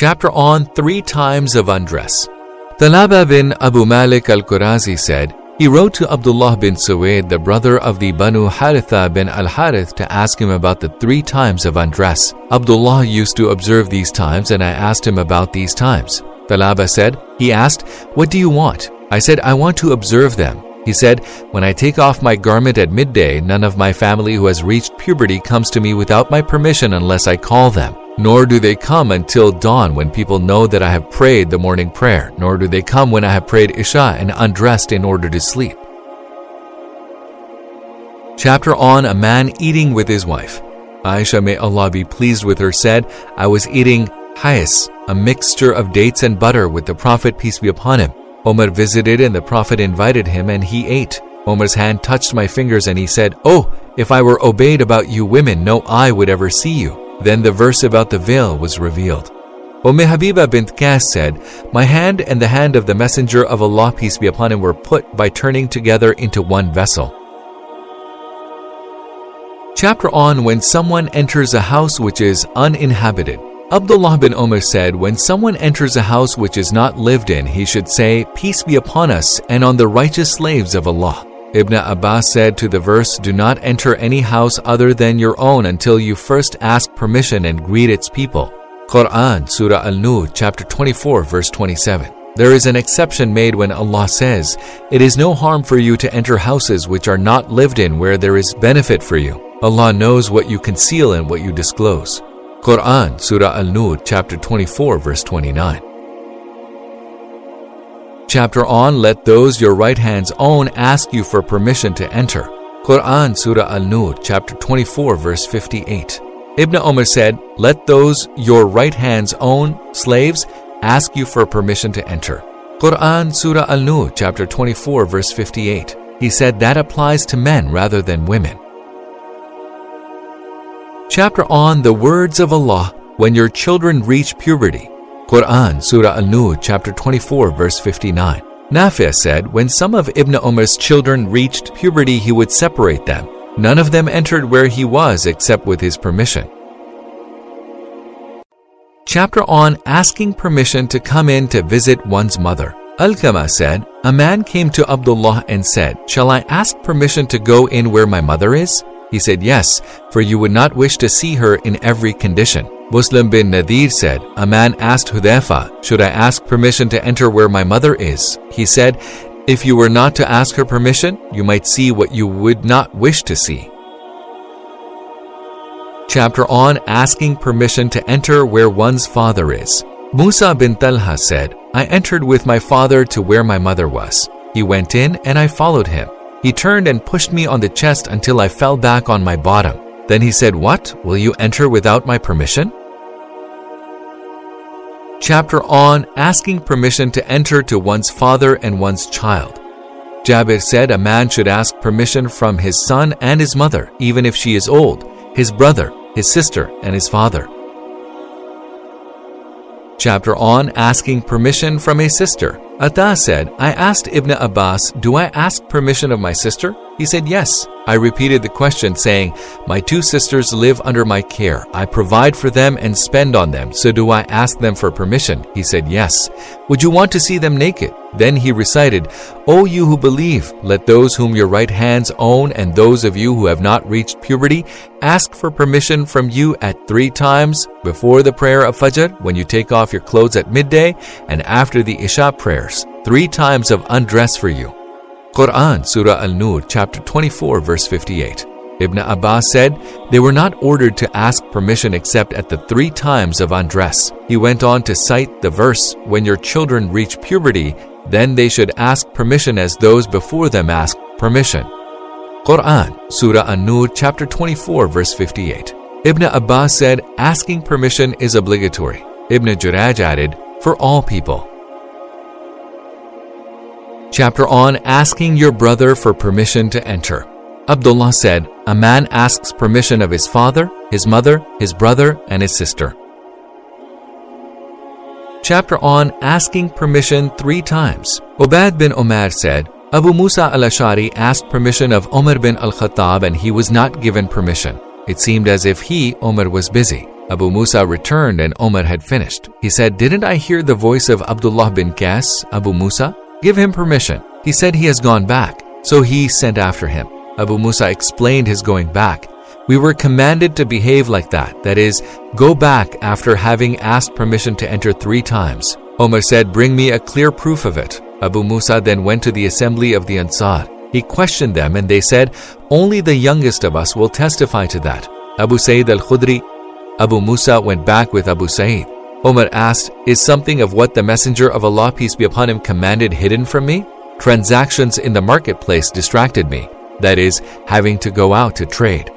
Chapter on Three Times of Undress. The Talaba bin Abu Malik al Qurazi said, he wrote to Abdullah bin Suwaid, the brother of the Banu Haritha bin al Harith, to ask him about the three times of undress. Abdullah used to observe these times, and I asked him about these times. The Talaba said, He asked, What do you want? I said, I want to observe them. He said, When I take off my garment at midday, none of my family who has reached puberty comes to me without my permission unless I call them. Nor do they come until dawn when people know that I have prayed the morning prayer, nor do they come when I have prayed Isha and undressed in order to sleep. Chapter on a man eating with his wife. Aisha, may Allah be pleased with her, said, I was eating hayas, a mixture of dates and butter with the Prophet, peace be upon him. Omar visited and the Prophet invited him and he ate. Omar's hand touched my fingers and he said, Oh, if I were obeyed about you women, no eye would ever see you. Then the verse about the veil was revealed. Umm Habiba bint Qas said, My hand and the hand of the Messenger of Allah, peace be upon him, were put by turning together into one vessel. Chapter on When someone enters a house which is uninhabited. Abdullah bin Umar said, When someone enters a house which is not lived in, he should say, Peace be upon us and on the righteous slaves of Allah. Ibn Abbas said to the verse, Do not enter any house other than your own until you first ask permission and greet its people. Quran, Surah Al Nur, chapter 24, verse 27. There is an exception made when Allah says, It is no harm for you to enter houses which are not lived in where there is benefit for you. Allah knows what you conceal and what you disclose. Quran, Surah Al Nur, chapter 24, verse 29. Chapter on Let those your right hands own ask you for permission to enter. Quran, Surah Al Nur, chapter 24, verse 58. Ibn Umar said, Let those your right hands own, slaves, ask you for permission to enter. Quran, Surah Al Nur, chapter 24, verse 58. He said that applies to men rather than women. Chapter on the words of Allah when your children reach puberty. Quran, Surah Al Nur, chapter 24, verse 59. Nafi' said, When some of Ibn Umar's children reached puberty, he would separate them. None of them entered where he was except with his permission. Chapter on asking permission to come in to visit one's mother. Alqama said, A man came to Abdullah and said, Shall I ask permission to go in where my mother is? He said, Yes, for you would not wish to see her in every condition. Muslim bin Nadir said, A man asked Hudayfa, Should I ask permission to enter where my mother is? He said, If you were not to ask her permission, you might see what you would not wish to see. Chapter on asking permission to enter where one's father is. Musa bin Talha said, I entered with my father to where my mother was. He went in and I followed him. He turned and pushed me on the chest until I fell back on my bottom. Then he said, What? Will you enter without my permission? Chapter on asking permission to enter to one's father and one's child. Jabir said a man should ask permission from his son and his mother, even if she is old, his brother, his sister, and his father. Chapter on asking permission from a sister. Atta said, I asked Ibn Abbas, Do I ask permission of my sister? He said, Yes. I repeated the question, saying, My two sisters live under my care. I provide for them and spend on them. So do I ask them for permission? He said, Yes. Would you want to see them naked? Then he recited, O you who believe, let those whom your right hands own and those of you who have not reached puberty ask for permission from you at three times before the prayer of Fajr, when you take off your clothes at midday, and after the Isha prayers, three times of undress for you. Quran, Surah Al Nur, chapter 24, verse 58. Ibn Abbas said, They were not ordered to ask permission except at the three times of undress. He went on to cite the verse, When your children reach puberty, then they should ask permission as those before them asked permission. Quran, Surah An-Nur, chapter 24, verse 58. Ibn Abbas said, asking permission is obligatory. Ibn Juraj added, for all people. Chapter on asking your brother for permission to enter. Abdullah said, A man asks permission of his father, his mother, his brother, and his sister. Chapter on asking permission three times. Ubad bin Umar said, Abu Musa al-Ashari asked permission of Umar bin al-Khattab and he was not given permission. It seemed as if he, Umar, was busy. Abu Musa returned and Omar had finished. He said, Didn't I hear the voice of Abdullah bin Qas, Abu Musa? Give him permission. He said he has gone back. So he sent after him. Abu Musa explained his going back. We were commanded to behave like that, that is, go back after having asked permission to enter three times. Omar said, Bring me a clear proof of it. Abu Musa then went to the assembly of the Ansar. He questioned them and they said, Only the youngest of us will testify to that. Abu Said al Khudri, Abu Musa went back with Abu Said. Omar asked, Is something of what the Messenger of Allah, peace be upon him, commanded hidden from me? Transactions in the marketplace distracted me, that is, having to go out to trade.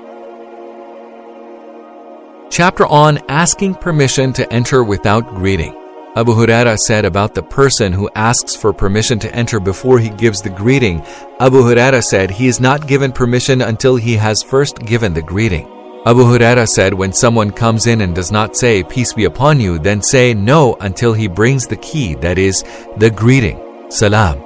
Chapter on Asking Permission to Enter Without Greeting. Abu Huraira said about the person who asks for permission to enter before he gives the greeting, Abu Huraira said he is not given permission until he has first given the greeting. Abu Huraira said when someone comes in and does not say, Peace be upon you, then say no until he brings the key, that is, the greeting, Salam.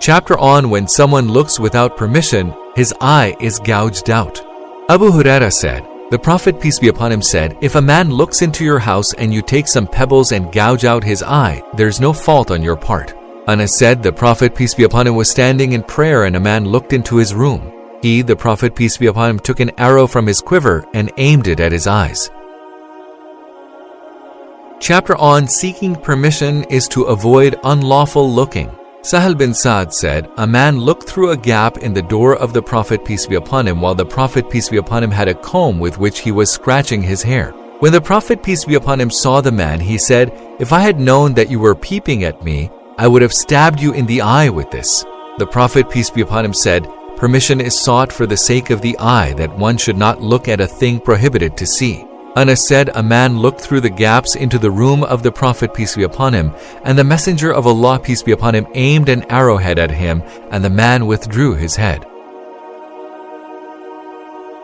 Chapter on When someone looks without permission, his eye is gouged out. Abu Huraira said, The Prophet, peace be upon him, said, If a man looks into your house and you take some pebbles and gouge out his eye, there's no fault on your part. Anas said, The Prophet, peace be upon him, was standing in prayer and a man looked into his room. He, the Prophet, peace be upon him, took an arrow from his quiver and aimed it at his eyes. Chapter on Seeking Permission is to avoid unlawful looking. Sahal bin Sa'd said, A man looked through a gap in the door of the Prophet, peace be upon him, while the Prophet, peace be upon him, had a comb with which he was scratching his hair. When the Prophet, peace be upon him, saw the man, he said, If I had known that you were peeping at me, I would have stabbed you in the eye with this. The Prophet, peace be upon him, said, Permission is sought for the sake of the eye that one should not look at a thing prohibited to see. Anas said, A man looked through the gaps into the room of the Prophet, peace be upon him, and the Messenger of Allah, peace be upon him, aimed an arrowhead at him, and the man withdrew his head.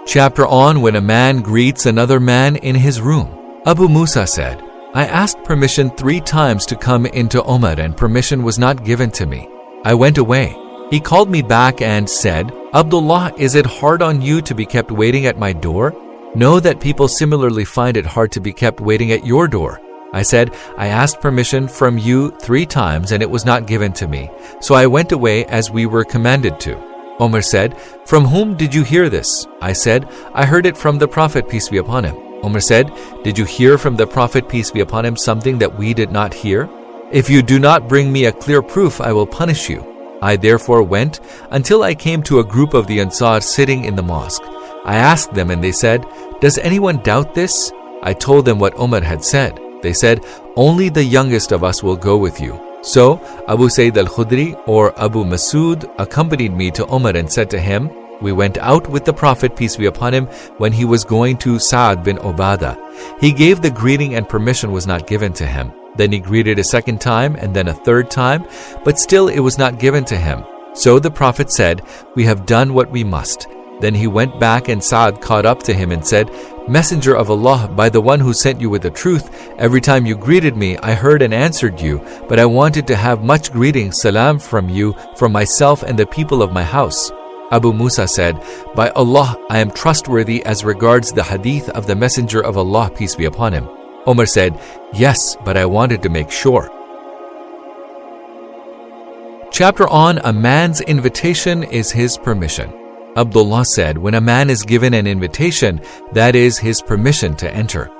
Chapter on When a man greets another man in his room. Abu Musa said, I asked permission three times to come into Omar, and permission was not given to me. I went away. He called me back and said, Abdullah, is it hard on you to be kept waiting at my door? Know that people similarly find it hard to be kept waiting at your door. I said, I asked permission from you three times and it was not given to me. So I went away as we were commanded to. Omar said, From whom did you hear this? I said, I heard it from the Prophet, peace be upon him. Omar said, Did you hear from the Prophet, peace be upon him, something that we did not hear? If you do not bring me a clear proof, I will punish you. I therefore went until I came to a group of the Ansar sitting in the mosque. I asked them and they said, Does anyone doubt this? I told them what Omar had said. They said, Only the youngest of us will go with you. So Abu Said al Khudri or Abu Masud accompanied me to Omar and said to him, We went out with the Prophet, peace be upon him, when he was going to Sa'ad bin Ubadah. He gave the greeting and permission was not given to him. Then he greeted a second time and then a third time, but still it was not given to him. So the Prophet said, We have done what we must. Then he went back and Sa'ad caught up to him and said, Messenger of Allah, by the one who sent you with the truth, every time you greeted me, I heard and answered you, but I wanted to have much greeting, salam from you, from myself and the people of my house. Abu Musa said, By Allah, I am trustworthy as regards the hadith of the Messenger of Allah, peace be upon him. Omar said, Yes, but I wanted to make sure. Chapter on A man's invitation is his permission. Abdullah said, When a man is given an invitation, that is his permission to enter.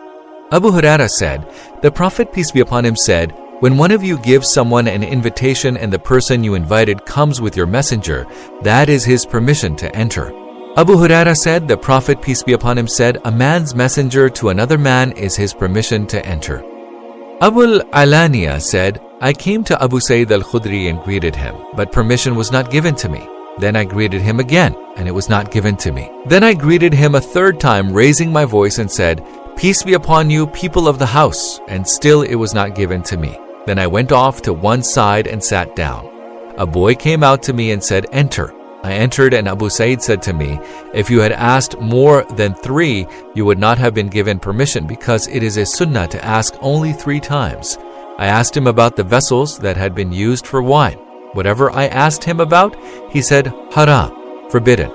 Abu Huraira said, The Prophet, peace be upon him, said, When one of you gives someone an invitation and the person you invited comes with your messenger, that is his permission to enter. Abu Huraira said, The Prophet, peace be upon him, said, A man's messenger to another man is his permission to enter. Abu Alaniya said, I came to Abu Said al Khudri and greeted him, but permission was not given to me. Then I greeted him again, and it was not given to me. Then I greeted him a third time, raising my voice and said, Peace be upon you, people of the house, and still it was not given to me. Then I went off to one side and sat down. A boy came out to me and said, Enter. I entered, and Abu Said said to me, If you had asked more than three, you would not have been given permission, because it is a sunnah to ask only three times. I asked him about the vessels that had been used for wine. Whatever I asked him about, he said, haram, forbidden.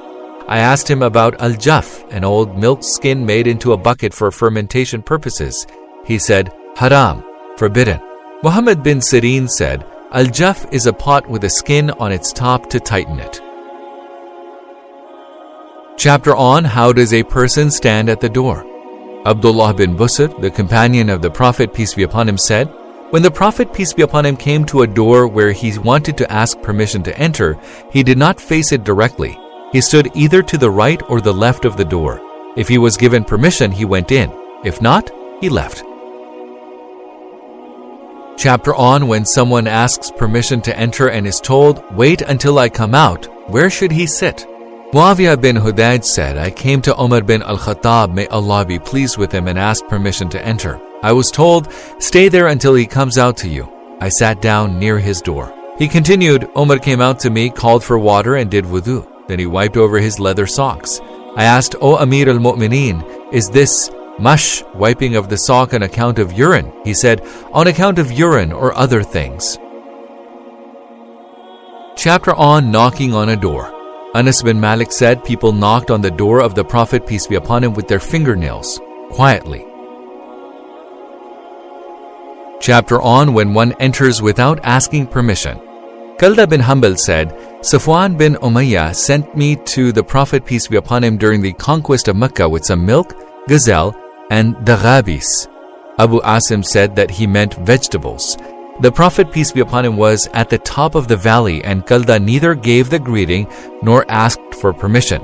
I asked him about al jaf, an old milk skin made into a bucket for fermentation purposes. He said, Haram, forbidden. Muhammad bin Sirin said, Al jaf is a pot with a skin on its top to tighten it. Chapter on How does a person stand at the door? Abdullah bin Busr, the companion of the Prophet, peace be upon him, said, When the Prophet, peace be upon him, came to a door where he wanted to ask permission to enter, he did not face it directly. He stood either to the right or the left of the door. If he was given permission, he went in. If not, he left. Chapter on When someone asks permission to enter and is told, Wait until I come out, where should he sit? Muawiyah bin Hudayj said, I came to Umar bin al Khattab, may Allah be pleased with him, and asked permission to enter. I was told, Stay there until he comes out to you. I sat down near his door. He continued, Umar came out to me, called for water, and did wudu. Then he wiped over his leather socks. I asked, O Amir al Mu'mineen, is this mash, wiping of the sock on account of urine? He said, On account of urine or other things. Chapter on Knocking on a Door. Anas bin Malik said people knocked on the door of the Prophet, peace be upon him, with their fingernails, quietly. Chapter on when one enters without asking permission. Kalda bin Hanbal said, Safwan bin Umayyah sent me to the Prophet, peace be upon him, during the conquest of Mecca with some milk, gazelle, and daghabis. Abu Asim said that he meant vegetables. The Prophet, peace be upon him, was at the top of the valley, and Kalda neither gave the greeting nor asked for permission.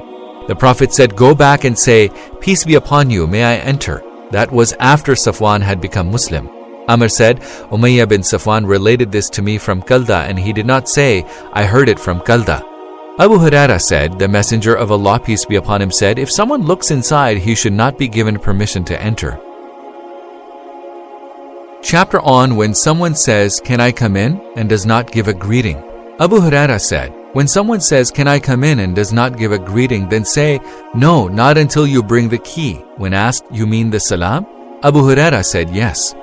The Prophet said, Go back and say, Peace be upon you, may I enter? That was after Safwan had become Muslim. Amr said, Umayyah bin Safwan related this to me from Kalda, and he did not say, I heard it from Kalda. Abu Huraira said, The Messenger of Allah, peace be upon him, said, If someone looks inside, he should not be given permission to enter. Chapter on when someone says, Can I come in? and does not give a greeting. Abu Huraira said, When someone says, Can I come in? and does not give a greeting, then say, No, not until you bring the key. When asked, You mean the salam? Abu Huraira said, Yes.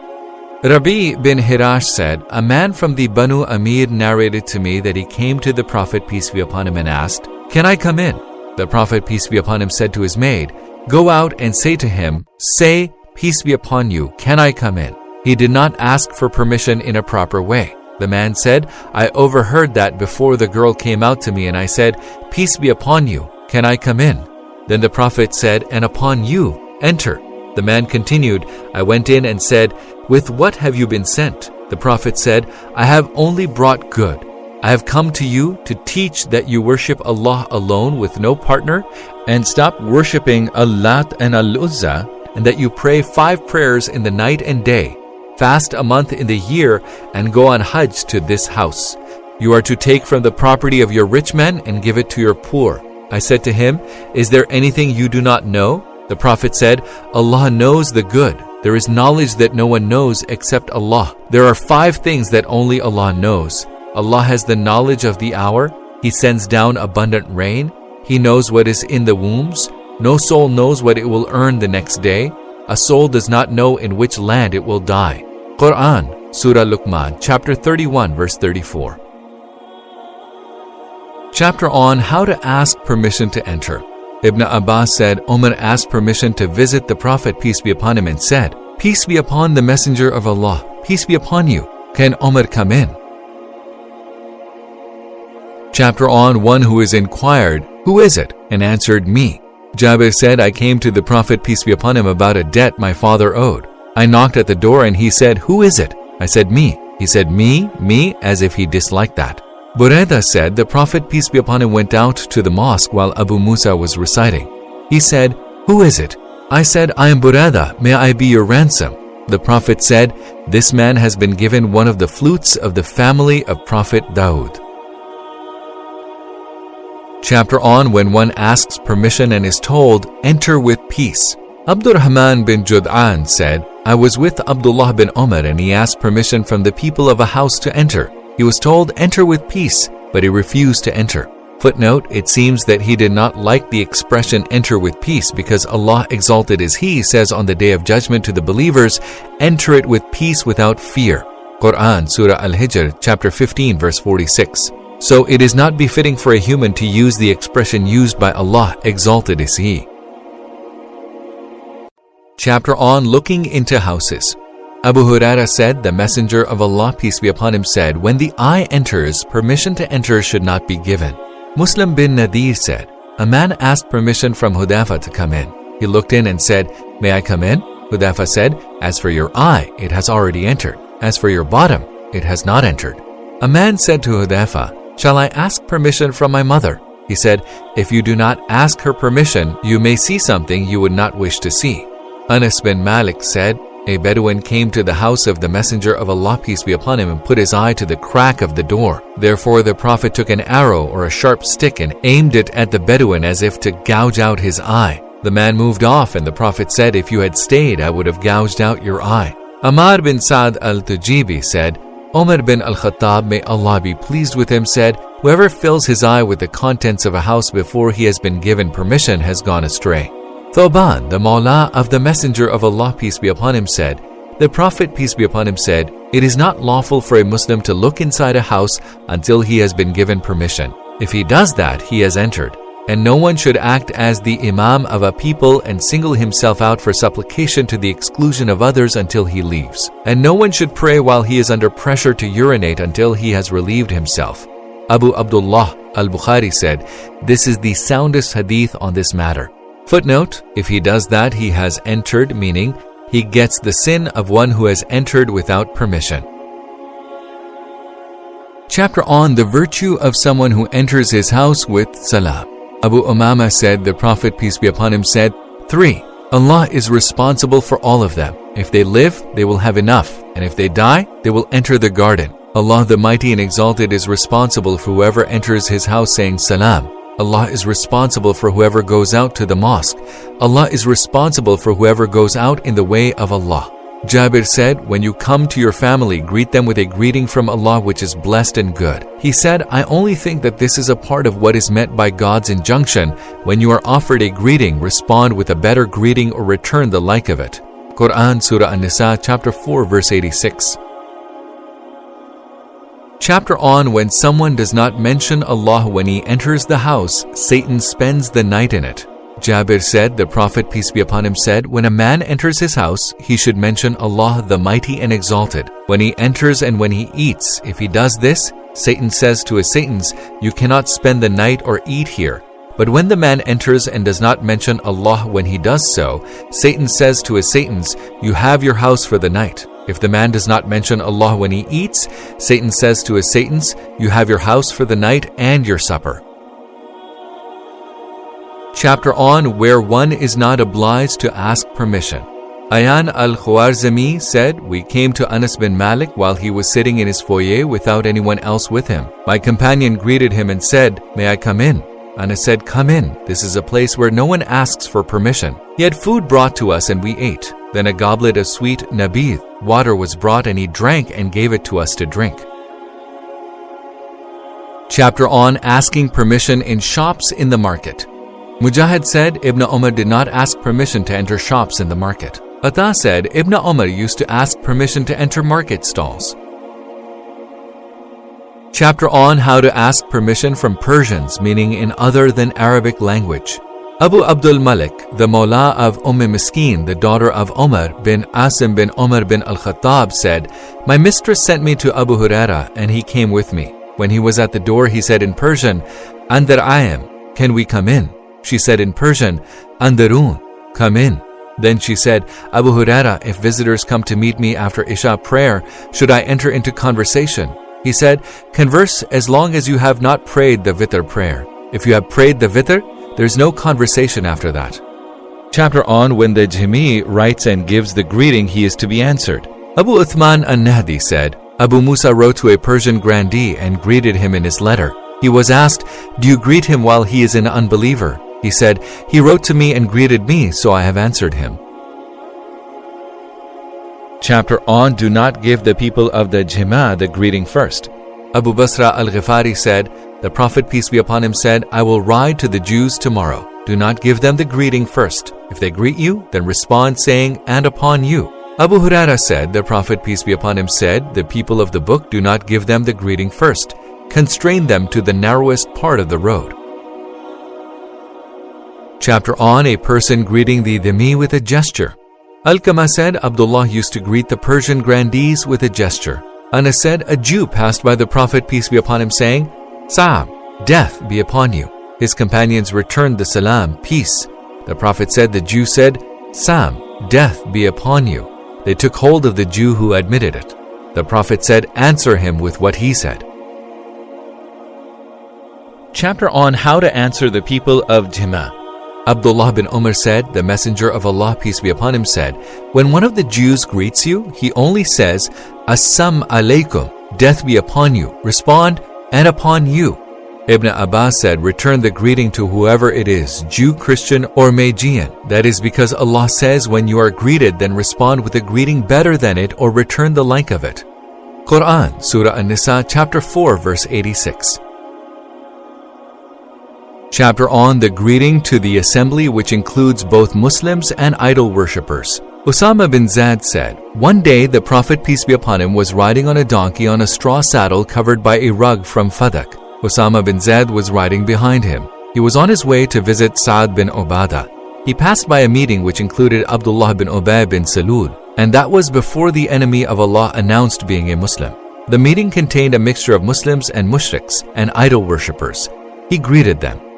Rabi bin Hirash said, A man from the Banu Amir narrated to me that he came to the Prophet, peace be upon him, and asked, Can I come in? The Prophet, peace be upon him, said to his maid, Go out and say to him, Say, Peace be upon you, can I come in? He did not ask for permission in a proper way. The man said, I overheard that before the girl came out to me, and I said, Peace be upon you, can I come in? Then the Prophet said, And upon you, enter. The man continued, I went in and said, With what have you been sent? The Prophet said, I have only brought good. I have come to you to teach that you worship Allah alone with no partner and stop worshipping Al-Lat and Al-Uzza and that you pray five prayers in the night and day fast a month in the year, and go on Hajj to this house. You are to take from the property of your rich men and give it to your poor. I said to him, Is there anything you do not know? The Prophet said, Allah knows the good. There is knowledge that no one knows except Allah. There are five things that only Allah knows. Allah has the knowledge of the hour. He sends down abundant rain. He knows what is in the wombs. No soul knows what it will earn the next day. A soul does not know in which land it will die. Quran, Surah Luqman, chapter 31, verse 34. Chapter on how to ask permission to enter. Ibn Abbas said, Omar asked permission to visit the Prophet, peace be upon him, and said, Peace be upon the Messenger of Allah, peace be upon you. Can Omar come in? Chapter on one who is inquired, Who is it? and answered, Me. Jabir said, I came to the Prophet, peace be upon him, about a debt my father owed. I knocked at the door and he said, Who is it? I said, Me. He said, Me, me, as if he disliked that. Buraidah said, The Prophet, peace be upon him, went out to the mosque while Abu Musa was reciting. He said, Who is it? I said, I am Buraidah, may I be your ransom? The Prophet said, This man has been given one of the flutes of the family of Prophet Dawood. Chapter on when one asks permission and is told, Enter with peace. Abdurrahman bin Jud'an said, I was with Abdullah bin Umar and he asked permission from the people of a house to enter. He was told, enter with peace, but he refused to enter. Footnote, it seems that he did not like the expression enter with peace because Allah exalted as He says on the day of judgment to the believers, enter it with peace without fear. Quran, Surah Al-Hijr, chapter 15, verse 46. So it is not befitting for a human to use the expression used by Allah, exalted is He. Chapter on Looking into Houses. Abu Huraira said, The Messenger of Allah, peace be upon him, said, When the eye enters, permission to enter should not be given. Muslim bin Nadir said, A man asked permission from Hudhafa to come in. He looked in and said, May I come in? Hudhafa said, As for your eye, it has already entered. As for your bottom, it has not entered. A man said to Hudhafa, Shall I ask permission from my mother? He said, If you do not ask her permission, you may see something you would not wish to see. Anas bin Malik said, a Bedouin came to the house of the Messenger of Allah, peace be upon him, and put his eye to the crack of the door. Therefore the Prophet took an arrow or a sharp stick and aimed it at the Bedouin as if to gouge out his eye. The man moved off, and the Prophet said, If you had stayed, I would have gouged out your eye. Amar bin Sa'd al-Tujibi said, Omar bin al-Khattab, may Allah be pleased with him, said, Whoever fills his eye with the contents of a house before he has been given permission has gone astray. Thoban, the Mawla of the Messenger of Allah, peace be upon him, said, The Prophet, peace be upon him, said, It is not lawful for a Muslim to look inside a house until he has been given permission. If he does that, he has entered. And no one should act as the Imam of a people and single himself out for supplication to the exclusion of others until he leaves. And no one should pray while he is under pressure to urinate until he has relieved himself. Abu Abdullah al Bukhari said, This is the soundest hadith on this matter. Footnote If he does that, he has entered, meaning he gets the sin of one who has entered without permission. Chapter on the virtue of someone who enters his house with salam. Abu Umama said, The Prophet, peace be upon him, said, 3. Allah is responsible for all of them. If they live, they will have enough, and if they die, they will enter the garden. Allah the Mighty and Exalted is responsible for whoever enters his house saying salam. Allah is responsible for whoever goes out to the mosque. Allah is responsible for whoever goes out in the way of Allah. Jabir said, When you come to your family, greet them with a greeting from Allah which is blessed and good. He said, I only think that this is a part of what is meant by God's injunction. When you are offered a greeting, respond with a better greeting or return the like of it. Quran Surah An-Nisa chapter 4 verse 86 chapter on when someone does not mention Allah when he enters the house, Satan spends the night in it. Jabir said, the Prophet, peace be upon him, said, When a man enters his house, he should mention Allah the Mighty and Exalted. When he enters and when he eats, if he does this, Satan says to his Satans, You cannot spend the night or eat here. But when the man enters and does not mention Allah when he does so, Satan says to his Satans, You have your house for the night. If the man does not mention Allah when he eats, Satan says to his Satans, You have your house for the night and your supper. Chapter on where one is not obliged to ask permission. Ayan al Khwarizmi said, We came to Anas bin Malik while he was sitting in his foyer without anyone else with him. My companion greeted him and said, May I come in? Anas said, Come in. This is a place where no one asks for permission. He had food brought to us and we ate. Then a goblet of sweet nabith, water was brought and he drank and gave it to us to drink. Chapter on asking permission in shops in the market. Mujahid said Ibn Umar did not ask permission to enter shops in the market. Ata said Ibn Umar used to ask permission to enter market stalls. Chapter on how to ask permission from Persians, meaning in other than Arabic language. Abu Abdul Malik, the Mawla of Umm Miskin, the daughter of Omar bin Asim bin Omar bin Al Khattab, said, My mistress sent me to Abu Huraira, and he came with me. When he was at the door, he said in Persian, Andar ayam, can we come in? She said in Persian, Andarun, come in. Then she said, Abu Huraira, if visitors come to meet me after Isha prayer, should I enter into conversation? He said, Converse as long as you have not prayed the Vitr prayer. If you have prayed the Vitr, there's no conversation after that. Chapter on when the dhimmi writes and gives the greeting he is to be answered. Abu Uthman an-Nahdi said, Abu Musa wrote to a Persian grandee and greeted him in his letter. He was asked, Do you greet him while he is an unbeliever? He said, He wrote to me and greeted me, so I have answered him. Chapter on Do not give the people of the dhimma the greeting first. Abu Basra al Ghifari said, the Prophet, peace be upon him, said, I will ride to the Jews tomorrow. Do not give them the greeting first. If they greet you, then respond saying, and upon you. Abu Huraira said, The Prophet, peace be upon him, said, The people of the book do not give them the greeting first. Constrain them to the narrowest part of the road. Chapter on a person greeting the dhimmi with a gesture. Alqama said Abdullah used to greet the Persian grandees with a gesture. Anas said a Jew passed by the Prophet, peace be upon him, saying, Salam, death be upon you. His companions returned the salam, peace. The Prophet said, The Jew said, Sam, death be upon you. They took hold of the Jew who admitted it. The Prophet said, Answer him with what he said. Chapter on how to answer the people of dhimma. Abdullah bin Umar said, The Messenger of Allah, peace be upon him, said, When one of the Jews greets you, he only says, Assam alaikum, death be upon you. Respond, and upon you. Ibn Abbas said, Return the greeting to whoever it is, Jew, Christian, or Magian. That is because Allah says, When you are greeted, then respond with a greeting better than it or return the like of it. Quran, Surah An-Nisa, chapter 4, verse 86 chapter on the greeting to the assembly, which includes both Muslims and idol worshippers. Osama bin Zaid said, One day the Prophet, peace be upon him, was riding on a donkey on a straw saddle covered by a rug from Fadak. Osama bin Zaid was riding behind him. He was on his way to visit Sa'd bin Ubadah. He passed by a meeting which included Abdullah bin Ubay bin Salul, and that was before the enemy of Allah announced being a Muslim. The meeting contained a mixture of Muslims and mushriks and idol worshippers. He greeted them.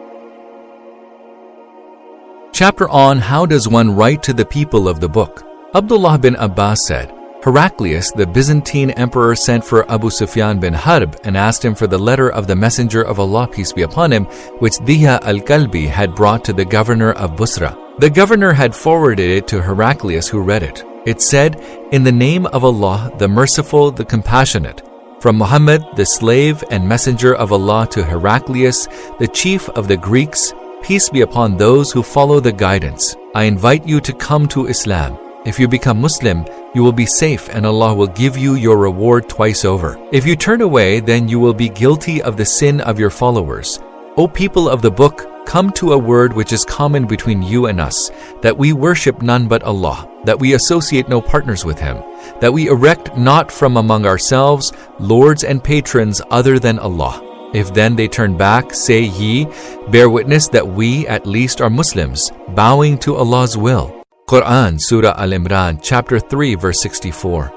Chapter on How Does One Write to the People of the Book? Abdullah bin Abbas said, Heraclius, the Byzantine emperor, sent for Abu Sufyan bin Harb and asked him for the letter of the Messenger of Allah, peace be upon him, which Dihya al Kalbi had brought to the governor of Busra. The governor had forwarded it to Heraclius, who read it. It said, In the name of Allah, the Merciful, the Compassionate, from Muhammad, the slave and messenger of Allah, to Heraclius, the chief of the Greeks, Peace be upon those who follow the guidance. I invite you to come to Islam. If you become Muslim, you will be safe and Allah will give you your reward twice over. If you turn away, then you will be guilty of the sin of your followers. O people of the book, come to a word which is common between you and us, that we worship none but Allah, that we associate no partners with Him, that we erect not from among ourselves lords and patrons other than Allah if then they turn back, say ye, bear witness that we at least are Muslims, bowing to Allah's will. Quran, Surah Al Imran, chapter 3, verse 64.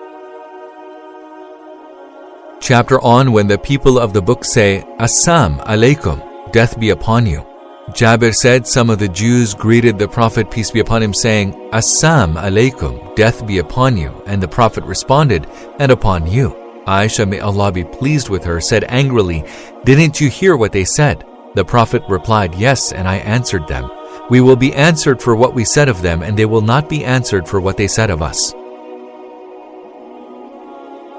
Chapter on when the people of the book say, Assam alaikum, death be upon you. Jabir said some of the Jews greeted the Prophet, peace be upon him, saying, Assam alaikum, death be upon you. And the Prophet responded, And upon you. Aisha, may Allah be pleased with her, said angrily, Didn't you hear what they said? The Prophet replied, Yes, and I answered them. We will be answered for what we said of them, and they will not be answered for what they said of us.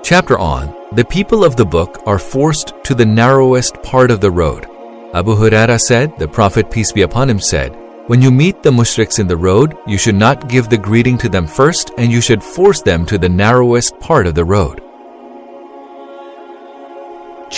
Chapter on The people of the book are forced to the narrowest part of the road. Abu Huraira said, The Prophet, peace be upon him, said, When you meet the mushriks in the road, you should not give the greeting to them first, and you should force them to the narrowest part of the road.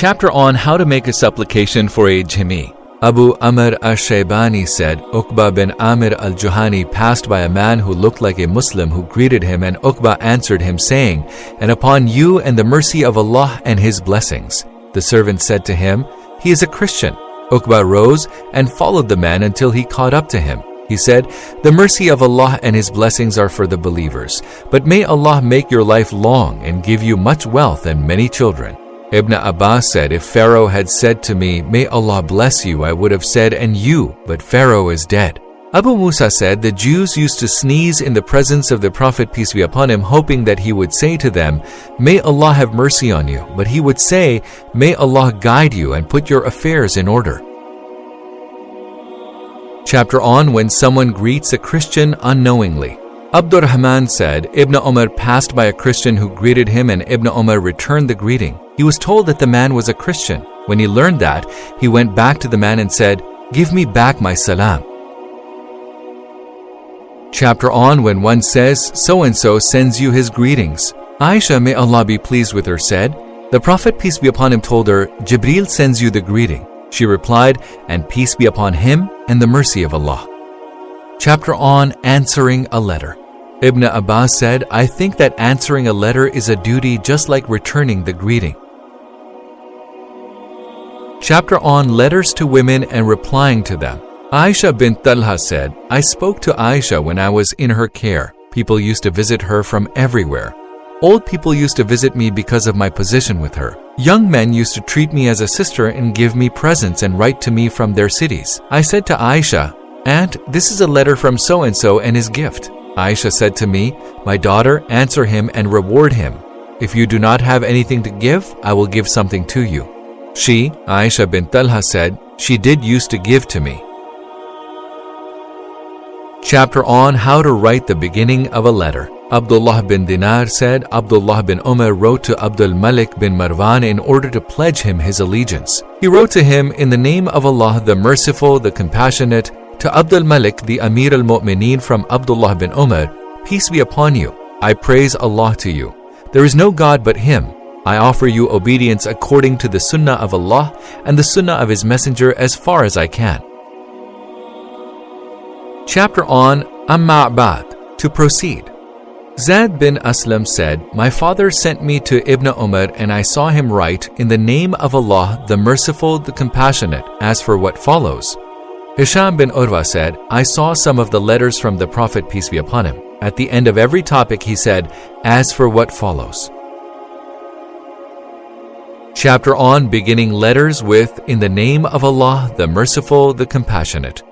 Chapter on how to make a supplication for a dhimmi. Abu Amr al-Shaybani said, Uqba bin Amir al-Juhani passed by a man who looked like a Muslim who greeted him and Uqba answered him saying, And upon you and the mercy of Allah and His blessings. The servant said to him, He is a Christian. Uqba rose and followed the man until he caught up to him. He said, The mercy of Allah and His blessings are for the believers. But may Allah make your life long and give you much wealth and many children. Ibn Abbas said, If Pharaoh had said to me, May Allah bless you, I would have said, And you, but Pharaoh is dead. Abu Musa said, The Jews used to sneeze in the presence of the Prophet, peace be upon him, hoping that he would say to them, May Allah have mercy on you. But he would say, May Allah guide you and put your affairs in order. Chapter on When someone greets a Christian unknowingly. Abdurrahman said, Ibn Umar passed by a Christian who greeted him and Ibn Umar returned the greeting. He was told that the man was a Christian. When he learned that, he went back to the man and said, Give me back my salam. Chapter on when one says, So and so sends you his greetings. Aisha, may Allah be pleased with her, said, The Prophet, peace be upon him, told her, Jibril sends you the greeting. She replied, And peace be upon him and the mercy of Allah. Chapter on Answering a Letter. Ibn Abbas said, I think that answering a letter is a duty just like returning the greeting. Chapter on letters to women and replying to them. Aisha bin Talha said, I spoke to Aisha when I was in her care. People used to visit her from everywhere. Old people used to visit me because of my position with her. Young men used to treat me as a sister and give me presents and write to me from their cities. I said to Aisha, Aunt, this is a letter from so and so and his gift. Aisha said to me, My daughter, answer him and reward him. If you do not have anything to give, I will give something to you. She, Aisha bin Talha, said, She did used to give to me. Chapter on How to Write the Beginning of a Letter. Abdullah bin Dinar said Abdullah bin Umar wrote to Abdul Malik bin Marwan in order to pledge him his allegiance. He wrote to him, In the name of Allah, the Merciful, the Compassionate, to Abdul Malik, the Amir al Mu'mineen from Abdullah bin Umar, Peace be upon you. I praise Allah to you. There is no God but Him. I offer you obedience according to the Sunnah of Allah and the Sunnah of His Messenger as far as I can. Chapter on Amma to proceed. Zaid bin Aslam said, My father sent me to Ibn Umar and I saw him write, In the name of Allah, the Merciful, the Compassionate, as for what follows. Hisham bin Urwa said, I saw some of the letters from the Prophet, peace be upon him. At the end of every topic, he said, As for what follows. Chapter on beginning letters with, In the name of Allah, the Merciful, the Compassionate.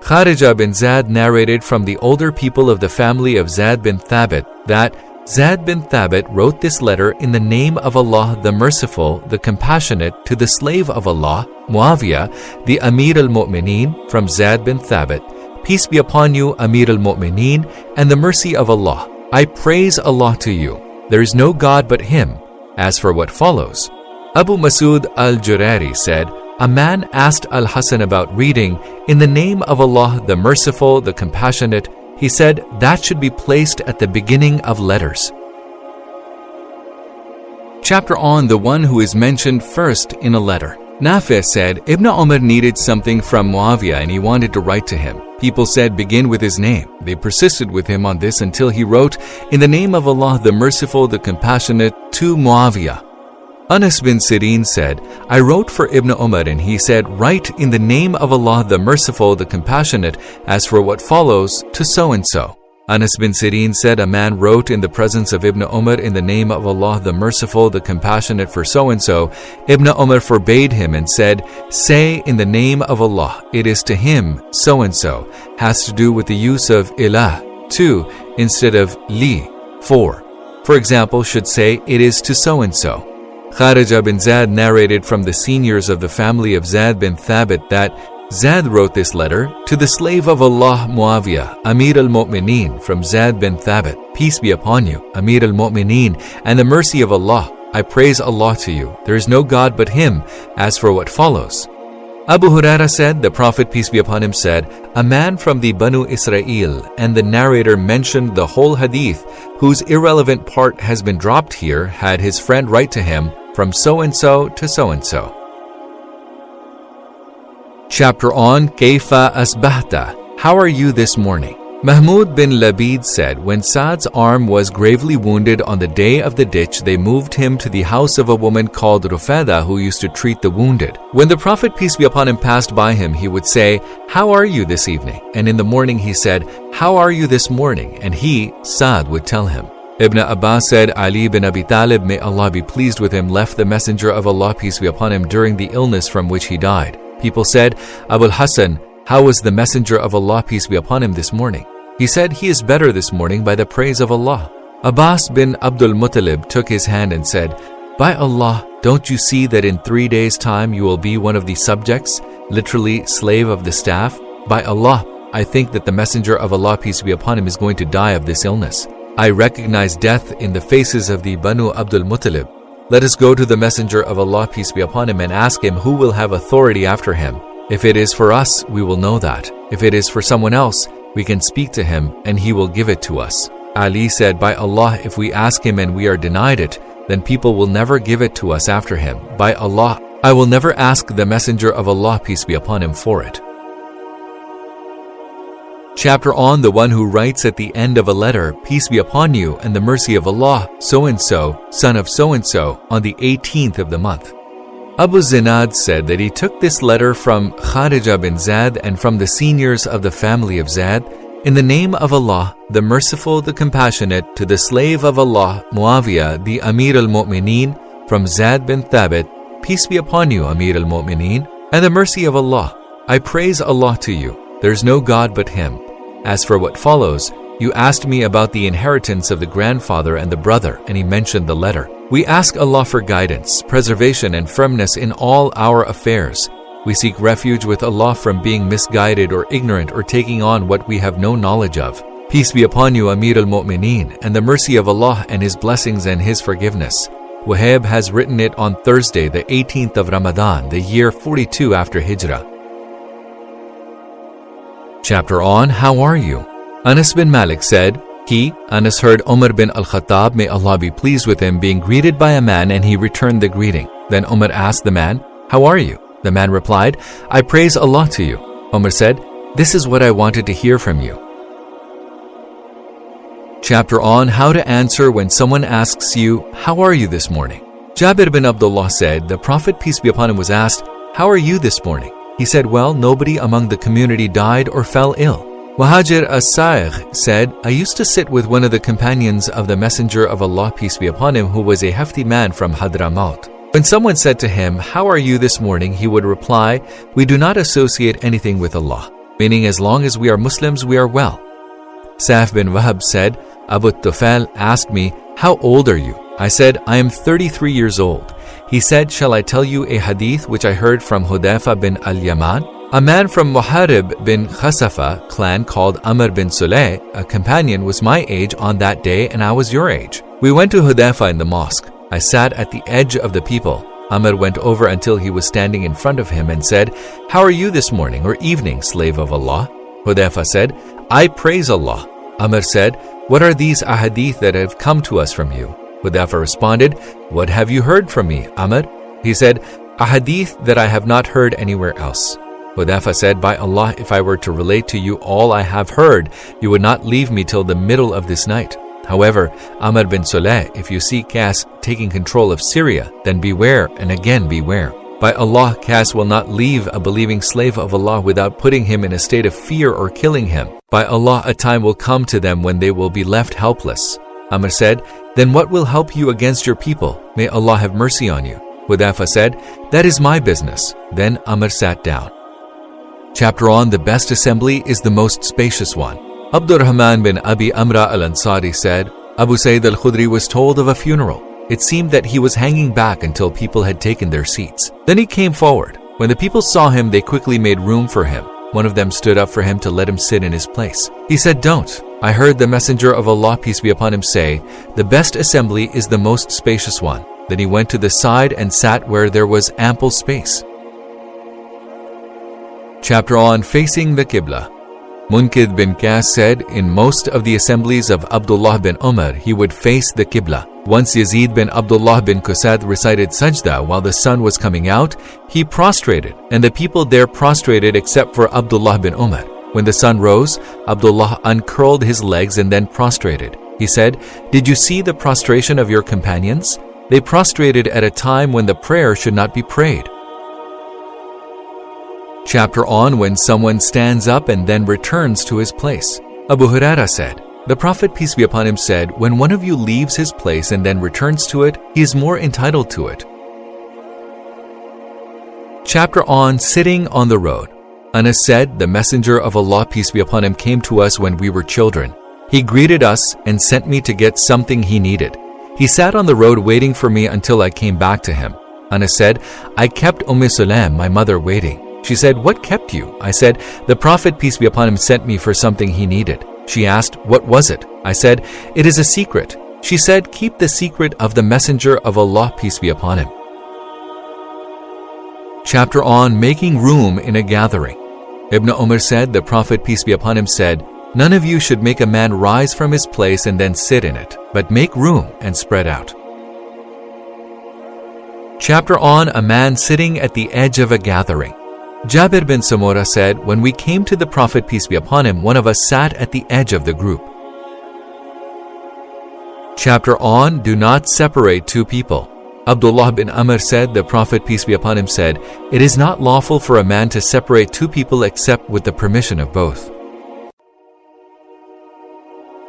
Kharija bin Zad narrated from the older people of the family of Zad bin Thabit that Zad bin Thabit wrote this letter in the name of Allah the Merciful, the Compassionate, to the slave of Allah, Muawiyah, the Amir al Mu'mineen, from Zad bin Thabit. Peace be upon you, Amir al Mu'mineen, and the mercy of Allah. I praise Allah to you. There is no God but Him. As for what follows, Abu Masud al Jurari said, A man asked Al Hasan about reading, In the name of Allah, the Merciful, the Compassionate, he said that should be placed at the beginning of letters. Chapter on the one who is mentioned first in a letter. Nafi said Ibn Umar needed something from Muawiyah and he wanted to write to him. People said begin with his name. They persisted with him on this until he wrote, In the name of Allah the Merciful, the Compassionate, to Muawiyah. Anas bin Sirin said, I wrote for Ibn Umar and he said, Write in the name of Allah the Merciful, the Compassionate, as for what follows, to so and so. Anas bin Sirin said, A man wrote in the presence of Ibn Umar in the name of Allah the Merciful, the Compassionate for so and so. Ibn Umar forbade him and said, Say in the name of Allah, it is to him, so and so, has to do with the use of ilah, to, instead of li, for. For example, should say, It is to so and so. Kharija bin Zad narrated from the seniors of the family of Zad bin Thabit that Zad wrote this letter to the slave of Allah Muawiyah, Amir al Mu'mineen, from Zad bin Thabit. Peace be upon you, Amir al Mu'mineen, and the mercy of Allah. I praise Allah to you. There is no God but Him. As for what follows, Abu Huraira said, the Prophet, peace be upon him, said, A man from the Banu Israel, and the narrator mentioned the whole hadith, whose irrelevant part has been dropped here, had his friend write to him, from so and so to so and so. Chapter on Kaifa Asbahta How are you this morning? Mahmud bin Labid said, When Saad's arm was gravely wounded on the day of the ditch, they moved him to the house of a woman called Rufada who used to treat the wounded. When the Prophet, peace be upon him, passed by him, he would say, How are you this evening? And in the morning he said, How are you this morning? And he, Saad, would tell him. Ibn Abbas said Ali bin Abi Talib, may Allah be pleased with him, left the Messenger of Allah, peace be upon him, during the illness from which he died. People said, Abul Hassan, how was the Messenger of Allah, peace be upon him, this morning? He said, He is better this morning by the praise of Allah. Abbas bin Abdul Muttalib took his hand and said, By Allah, don't you see that in three days' time you will be one of the subjects, literally slave of the staff? By Allah, I think that the Messenger of Allah, peace be upon him, is going to die of this illness. I recognize death in the faces of the Banu Abdul Muttalib. Let us go to the Messenger of Allah, peace be upon him, and ask him who will have authority after him. If it is for us, we will know that. If it is for someone else, we can speak to him and he will give it to us. Ali said, By Allah, if we ask him and we are denied it, then people will never give it to us after him. By Allah, I will never ask the Messenger of Allah, peace be upon him, for it chapter on the one who writes at the end of a letter, Peace be upon you and the mercy of Allah, so and so, son of so and so, on the 18th of the month. Abu Zinad said that he took this letter from Kharija bin Zad and from the seniors of the family of Zad in the name of Allah, the Merciful, the Compassionate, to the slave of Allah, Muawiyah, the Amir al Mu'mineen, from Zad bin Thabit, Peace be upon you, Amir al Mu'mineen, and the mercy of Allah. I praise Allah to you. There is no God but Him. As for what follows, you asked me about the inheritance of the grandfather and the brother, and he mentioned the letter. We ask Allah for guidance, preservation, and firmness in all our affairs. We seek refuge with Allah from being misguided or ignorant or taking on what we have no knowledge of. Peace be upon you, Amir al Mu'mineen, and the mercy of Allah and His blessings and His forgiveness. Wahab has written it on Thursday, the 18th of Ramadan, the year 42 after Hijrah. Chapter on How Are You? Anas bin Malik said, He, Anas heard Umar bin al Khattab, may Allah be pleased with him, being greeted by a man, and he returned the greeting. Then Umar asked the man, How are you? The man replied, I praise Allah to you. Umar said, This is what I wanted to hear from you. Chapter on How to Answer When Someone Asks You, How are you this morning? Jabir bin Abdullah said, The Prophet, peace be upon him, was asked, How are you this morning? He said, Well, nobody among the community died or fell ill. Muhajir as said, I used to sit with one of the companions of the Messenger of Allah, peace be upon him, who was a hefty man from Hadramaut. When someone said to him, How are you this morning? he would reply, We do not associate anything with Allah, meaning as long as we are Muslims, we are well. Sayf bin Wahab said, Abu Tufail asked me, How old are you? I said, I am 33 years old. He said, Shall I tell you a hadith which I heard from Hudayfa bin al Yaman? A man from Muharib bin Khasafa clan called Amr bin Sulay, a companion, was my age on that day and I was your age. We went to Hudayfa in the mosque. I sat at the edge of the people. Amr went over until he was standing in front of him and said, How are you this morning or evening, slave of Allah? Hudayfa said, I praise Allah. Amr said, What are these ahadith that have come to us from you? Hudayfa responded, What have you heard from me, Amr? He said, A hadith that I have not heard anywhere else. Hudayfa said, By Allah, if I were to relate to you all I have heard, you would not leave me till the middle of this night. However, Amr bin Sulay, if you see Qays taking control of Syria, then beware and again beware. By Allah, Qays will not leave a believing slave of Allah without putting him in a state of fear or killing him. By Allah, a time will come to them when they will be left helpless. Amr said, Then what will help you against your people? May Allah have mercy on you. Hudayfa said, That is my business. Then Amr sat down. Chapter on the best assembly is the most spacious one. Abdurrahman bin Abi Amra al Ansari said, Abu Said al Khudri was told of a funeral. It seemed that he was hanging back until people had taken their seats. Then he came forward. When the people saw him, they quickly made room for him. One of them stood up for him to let him sit in his place. He said, Don't. I heard the Messenger of Allah, peace be upon him, say, The best assembly is the most spacious one. Then he went to the side and sat where there was ample space. Chapter on Facing the Qibla. Munkid bin Qas said, in most of the assemblies of Abdullah bin Umar, he would face the Qibla. Once Yazid bin Abdullah bin Qusayt recited sajda while the sun was coming out, he prostrated, and the people there prostrated except for Abdullah bin Umar. When the sun rose, Abdullah uncurled his legs and then prostrated. He said, Did you see the prostration of your companions? They prostrated at a time when the prayer should not be prayed chapter on when someone stands up and then returns to his place. Abu Huraira said, The Prophet, peace be upon him, said, When one of you leaves his place and then returns to it, he is more entitled to it. Chapter on Sitting on the Road. Anas said, The Messenger of Allah, peace be upon him, came to us when we were children. He greeted us and sent me to get something he needed. He sat on the road waiting for me until I came back to him. Anas said, I kept Umm Sulaim, my mother, waiting. She said, What kept you? I said, The Prophet, peace be upon him, sent me for something he needed. She asked, What was it? I said, It is a secret. She said, Keep the secret of the Messenger of Allah, peace be upon him. Chapter on Making Room in a Gathering. Ibn Umar said, The Prophet, peace be upon him, said, None of you should make a man rise from his place and then sit in it, but make room and spread out. Chapter on A Man Sitting at the Edge of a Gathering. Jabir bin Samura said, When we came to the Prophet, peace be upon him, one of us sat at the edge of the group. Chapter on Do not separate two people. Abdullah bin Amr said, The Prophet, peace be upon him, said, It is not lawful for a man to separate two people except with the permission of both.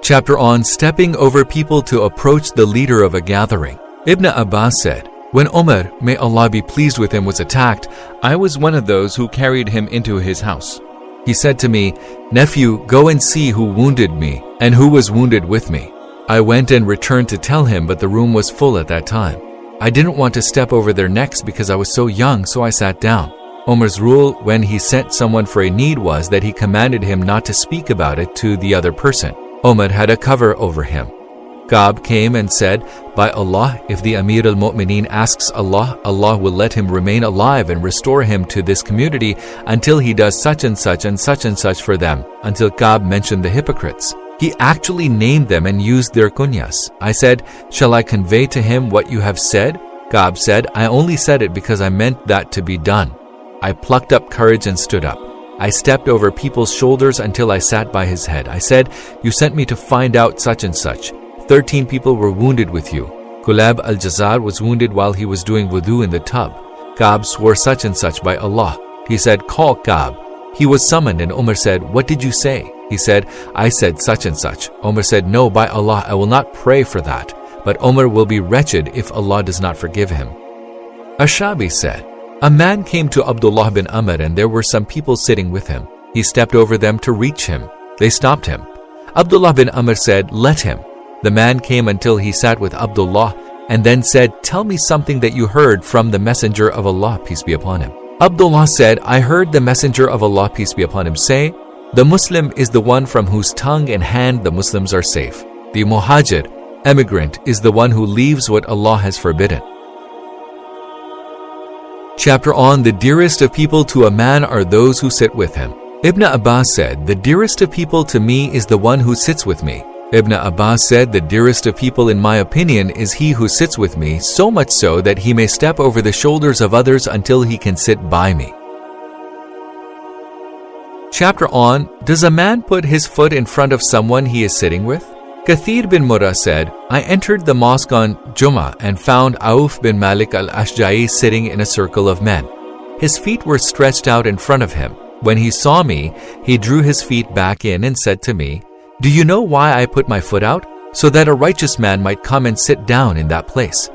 Chapter on Stepping over people to approach the leader of a gathering. Ibn Abbas said, When Omar, may Allah be pleased with him, was attacked, I was one of those who carried him into his house. He said to me, Nephew, go and see who wounded me and who was wounded with me. I went and returned to tell him, but the room was full at that time. I didn't want to step over their necks because I was so young, so I sat down. Omar's rule when he sent someone for a need was that he commanded him not to speak about it to the other person. Omar had a cover over him. Ka'b came and said, By Allah, if the Amir al Mu'mineen asks Allah, Allah will let him remain alive and restore him to this community until he does such and such and such and such for them, until Ka'b mentioned the hypocrites. He actually named them and used their kunyas. I said, Shall I convey to him what you have said? Ka'b said, I only said it because I meant that to be done. I plucked up courage and stood up. I stepped over people's shoulders until I sat by his head. I said, You sent me to find out such and such. Thirteen people were wounded with you. Kulayb al Jazzar was wounded while he was doing wudu in the tub. Ka'b swore such and such by Allah. He said, Call Ka'b. He was summoned, and Umar said, What did you say? He said, I said such and such. Umar said, No, by Allah, I will not pray for that. But Umar will be wretched if Allah does not forgive him. Ash Sha'bi said, A man came to Abdullah bin Amr, and there were some people sitting with him. He stepped over them to reach him. They stopped him. Abdullah bin Amr said, Let him. The man came until he sat with Abdullah and then said, Tell me something that you heard from the Messenger of Allah, peace be upon him. Abdullah said, I heard the Messenger of Allah, peace be upon him, say, The Muslim is the one from whose tongue and hand the Muslims are safe. The Muhajir, emigrant, is the one who leaves what Allah has forbidden. Chapter on The dearest of people to a man are those who sit with him. Ibn Abbas said, The dearest of people to me is the one who sits with me. Ibn Abbas said, The dearest of people in my opinion is he who sits with me, so much so that he may step over the shoulders of others until he can sit by me. Chapter on Does a man put his foot in front of someone he is sitting with? Kathir bin Murrah said, I entered the mosque on Jummah and found Auf bin Malik al Ashja'i sitting in a circle of men. His feet were stretched out in front of him. When he saw me, he drew his feet back in and said to me, do you know why I put my foot out? So that a righteous man might come and sit down in that place.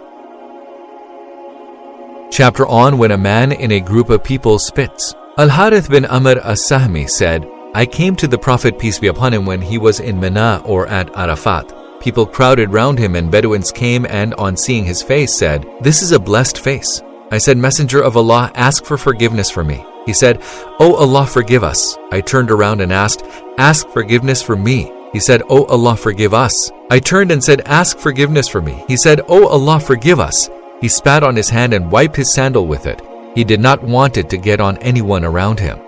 Chapter on when a man in a group of people spits. Al Harith bin Amr as Sahmi said, I came to the Prophet, peace be upon him, when he was in Mina or at Arafat. People crowded round him, and Bedouins came and, on seeing his face, said, This is a blessed face. I said, Messenger of Allah, ask for forgiveness for me. He said, O Allah, forgive us. I turned around and asked, Ask forgiveness for me. He said, O Allah, forgive us. I turned and said, Ask forgiveness for me. He said, O Allah, forgive us. He spat on his hand and wiped his sandal with it. He did not want it to get on anyone around him.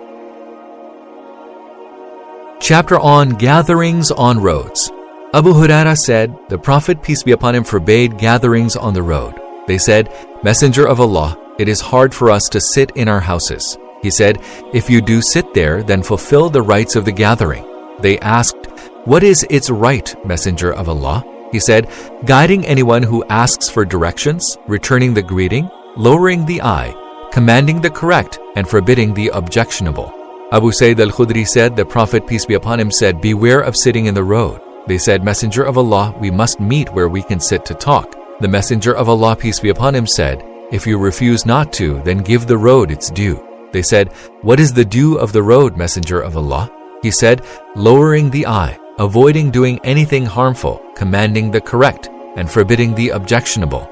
Chapter on Gatherings on Roads. Abu Huraira said, The Prophet, peace be upon him, forbade gatherings on the road. They said, Messenger of Allah, it is hard for us to sit in our houses. He said, If you do sit there, then fulfill the rites of the gathering. They asked, What is its right, Messenger of Allah? He said, Guiding anyone who asks for directions, returning the greeting, lowering the eye, commanding the correct, and forbidding the objectionable. Abu Said al Khudri said, The Prophet, peace be upon him, said, Beware of sitting in the road. They said, Messenger of Allah, we must meet where we can sit to talk. The Messenger of Allah, peace be upon him, said, If you refuse not to, then give the road its due. They said, What is the due of the road, Messenger of Allah? He said, Lowering the eye, avoiding doing anything harmful, commanding the correct, and forbidding the objectionable.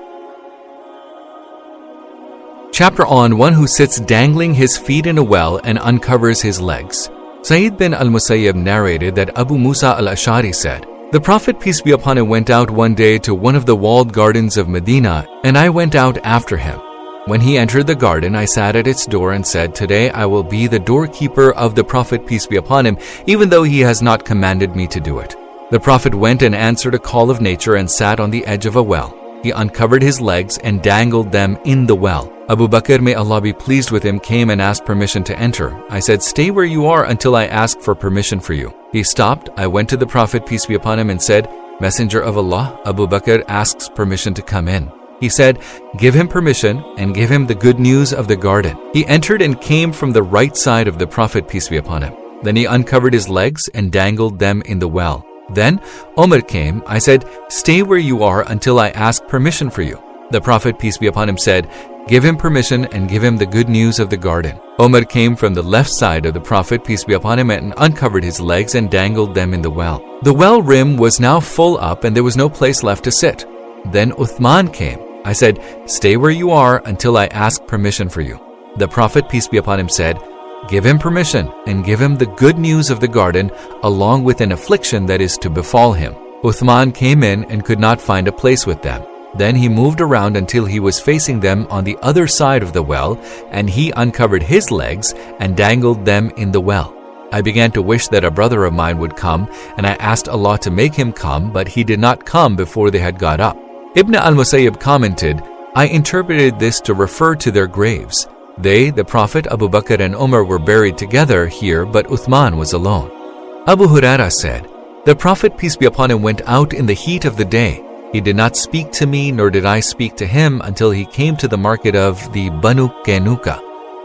Chapter on one who sits dangling his feet in a well and uncovers his legs. Said bin al Musayyib narrated that Abu Musa al Ashari said, The Prophet, peace be upon him, went out one day to one of the walled gardens of Medina, and I went out after him. When he entered the garden, I sat at its door and said, Today I will be the doorkeeper of the Prophet, peace be upon him, even though he has not commanded me to do it. The Prophet went and answered a call of nature and sat on the edge of a well. He uncovered his legs and dangled them in the well. Abu Bakr, may Allah be pleased with him, came and asked permission to enter. I said, Stay where you are until I ask for permission for you. He stopped. I went to the Prophet, peace be upon him, and said, Messenger of Allah, Abu Bakr asks permission to come in. He said, Give him permission and give him the good news of the garden. He entered and came from the right side of the Prophet, peace be upon him. Then he uncovered his legs and dangled them in the well. Then Omar came. I said, Stay where you are until I ask permission for you. The Prophet, peace be upon him, said, Give him permission and give him the good news of the garden. Omar came from the left side of the Prophet, peace be upon him, and uncovered his legs and dangled them in the well. The well rim was now full up and there was no place left to sit. Then Uthman came. I said, Stay where you are until I ask permission for you. The Prophet, peace be upon him, said, Give him permission and give him the good news of the garden along with an affliction that is to befall him. Uthman came in and could not find a place with them. Then he moved around until he was facing them on the other side of the well, and he uncovered his legs and dangled them in the well. I began to wish that a brother of mine would come, and I asked Allah to make him come, but he did not come before they had got up. Ibn al Musayyib commented, I interpreted this to refer to their graves. They, the Prophet, Abu Bakr, and Umar were buried together here, but Uthman was alone. Abu Huraira said, The Prophet, peace be upon him, went out in the heat of the day. He did not speak to me, nor did I speak to him until he came to the market of the Banu Qaynuqa.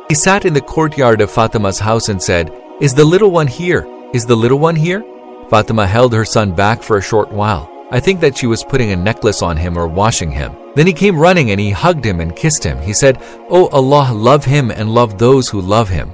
He sat in the courtyard of Fatima's house and said, Is the little one here? Is the little one here? Fatima held her son back for a short while. I think that she was putting a necklace on him or washing him. Then he came running and he hugged him and kissed him. He said, O oh Allah, love him and love those who love him.